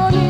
morning.